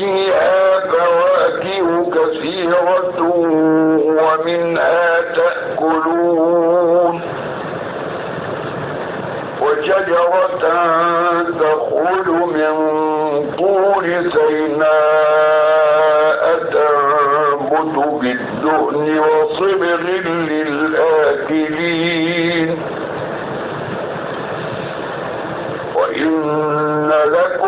فيها فواكه كثيرة ومنها تأكلون. وشجرة تخرج من طور سيناء تنبت بالدهن وصبغ للآكلين. وإن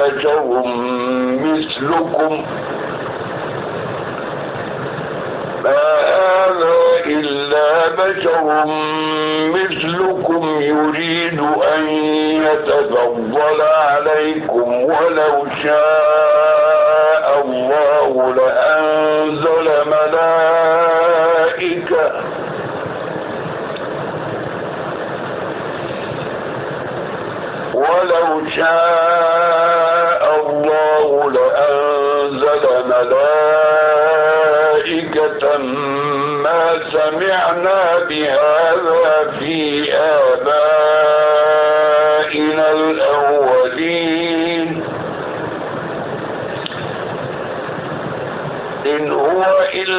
بشر مثلكم. ما هذا إلا بشر مثلكم يريد أن يتفضل عليكم ولو شاء الله لأنزل ملائكة. ولو شاء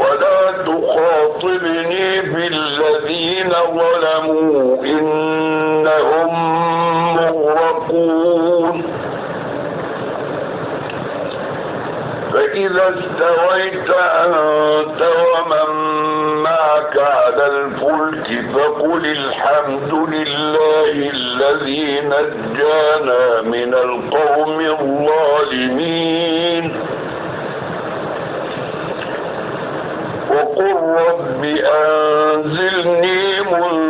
ولا تخاطبني في الذين ظلموا إنهم مغرقون. فإذا استويت أنت ومن معك على الفلك فقل الحمد لله الذي نجانا من القوم الظالمين. وقل رب أنزلني منزلا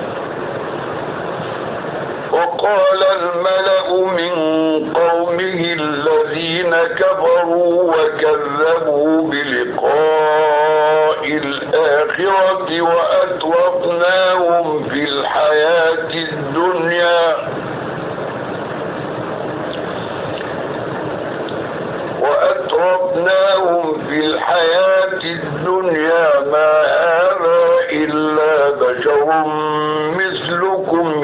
وقال الملأ من قومه الذين كفروا وكذبوا بلقاء الآخرة وأترفناهم في الحياة الدنيا. وأترفناهم في الحياة الدنيا. ما هذا إلا بشر مثلكم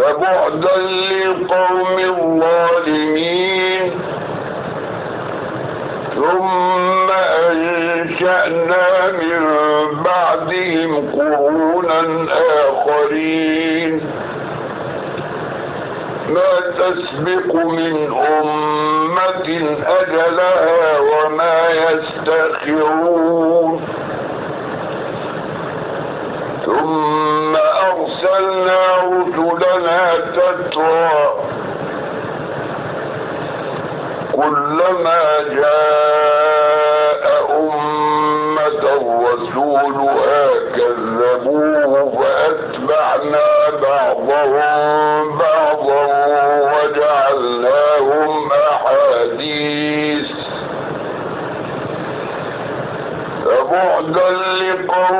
فبعدا للقوم الظالمين. ثم أنشأنا من بعدهم قرونا آخرين. ما تسبق من أمة أجلها وما يستخرون ثم أرسلنا رسلنا تترى. كلما جاء أمة رسولها كذبوه فأتبعنا بعضهم بعضا وجعلناهم أحاديث. فبعدا لقوم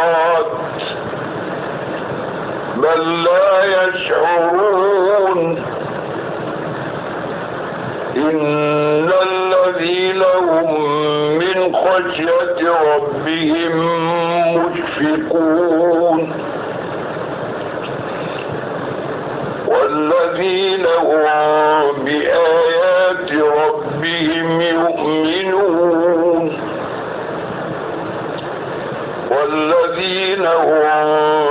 بل لا يشعرون. إن الذين هم من خشية ربهم مشفقون. والذين هم بآيات ربهم يؤمنون. والذين هم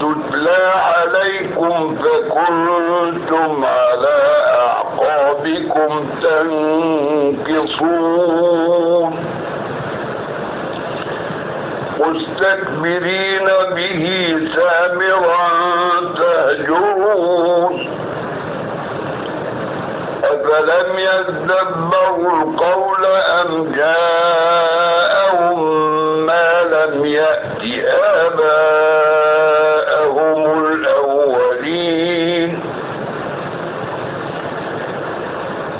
تتلى عليكم فكنتم على أعقابكم تنكصون. مستكبرين به سامرا تهجرون. أفلم يدبروا القول أم جاءهم ما لم يأت آباءهم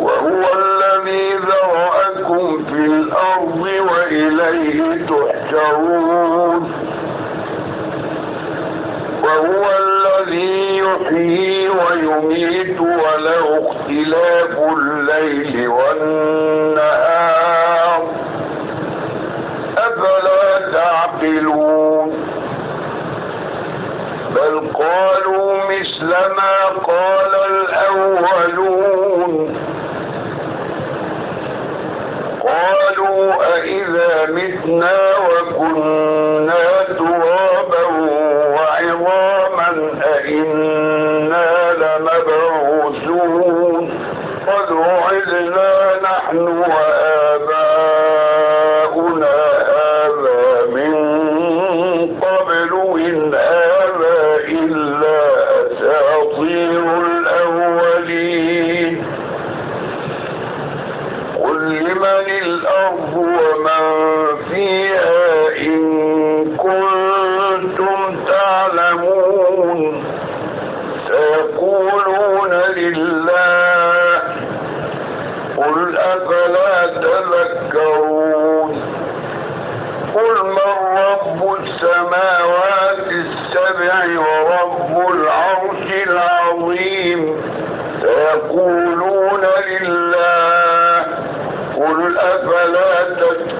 وهو الذي ذرأكم في الأرض وإليه تحشرون. وهو الذي يحيي ويميت وله اختلاف الليل والنهار. بل قالوا مثل ما قال الأولون. قالوا أئذا متنا وكنا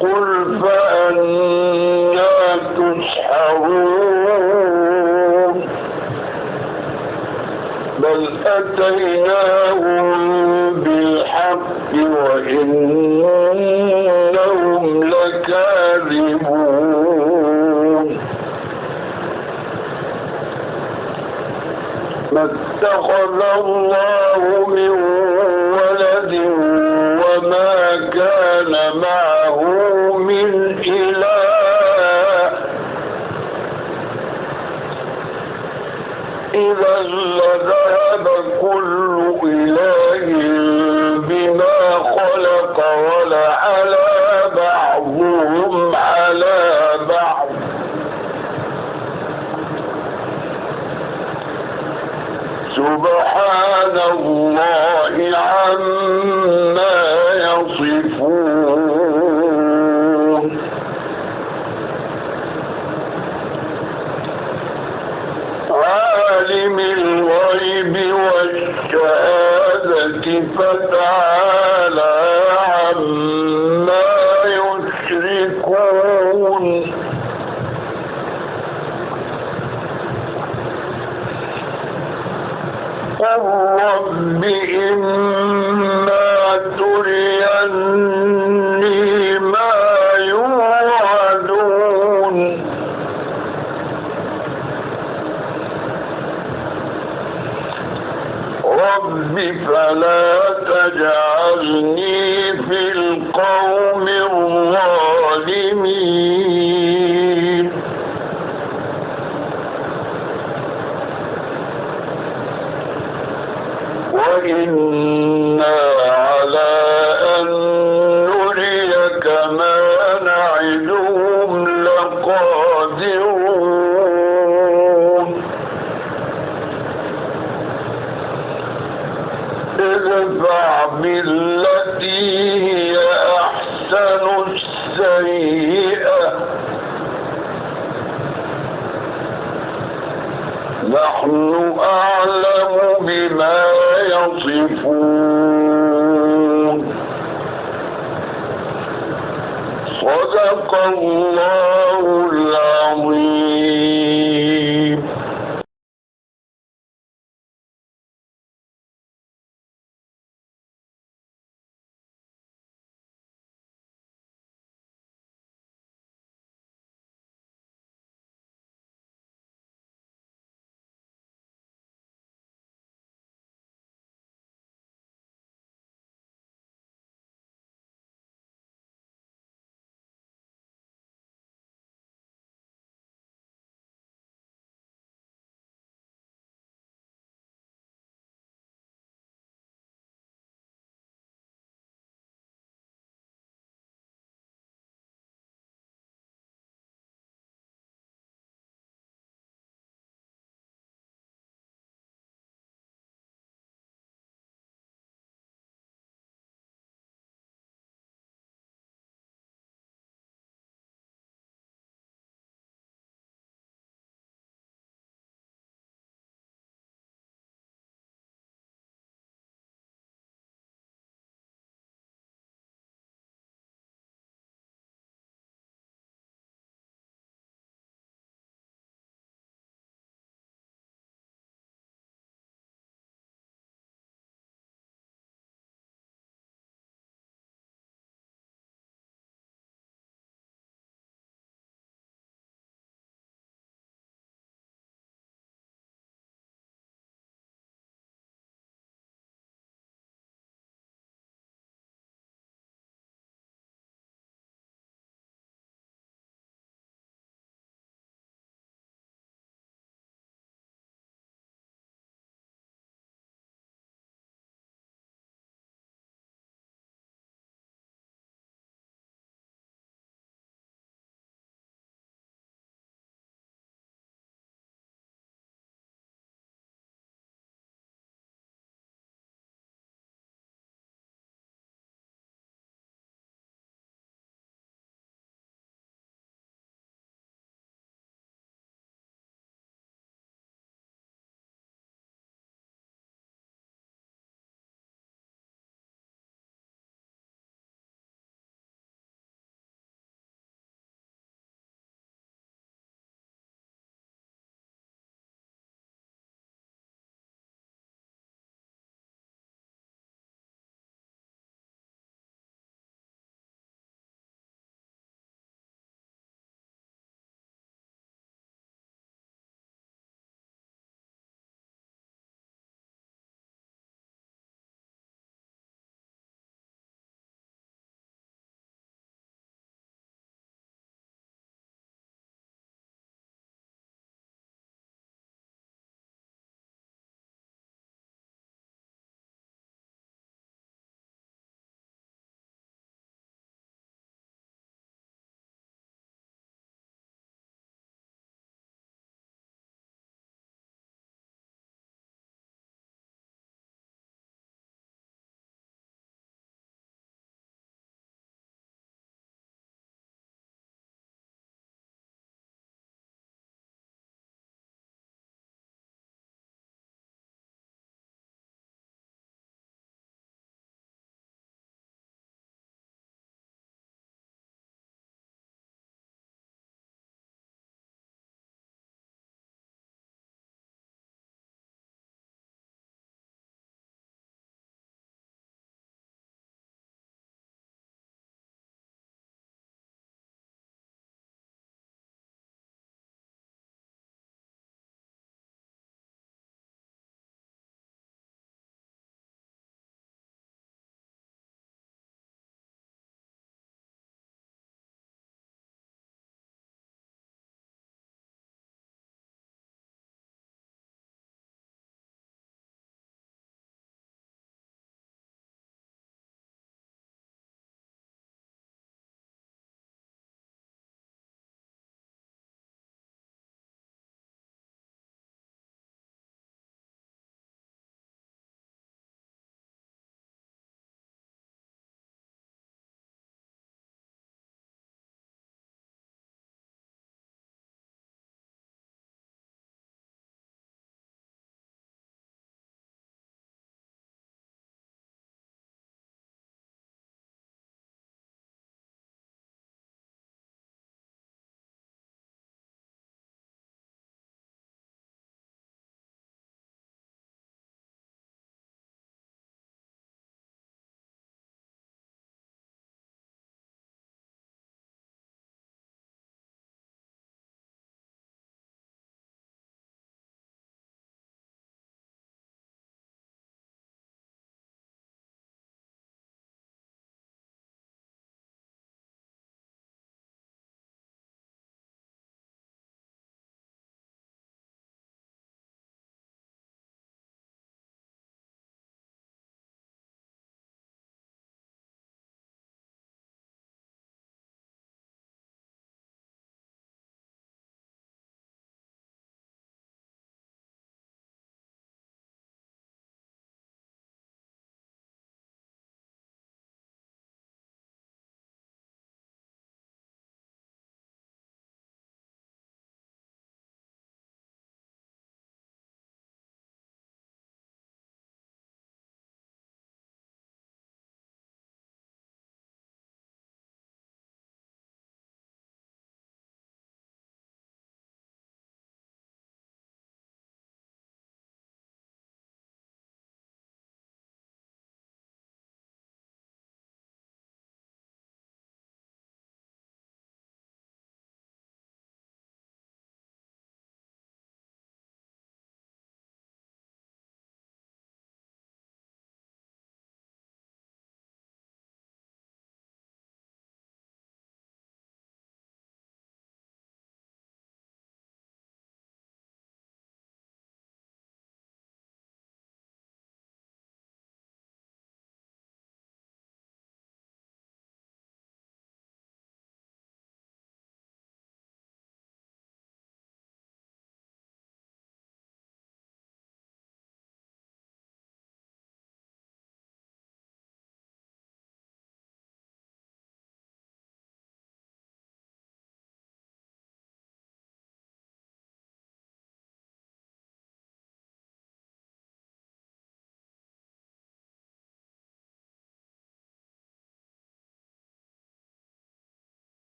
قل فأنا تسحرون بل أتيناهم بالحق وإنهم لكاذبون ما اتخذ الله من ولد والشهادة فتعالى فلا تجعلني في القوم السيئة نحن أعلم بما يصفون. صدق الله العظيم.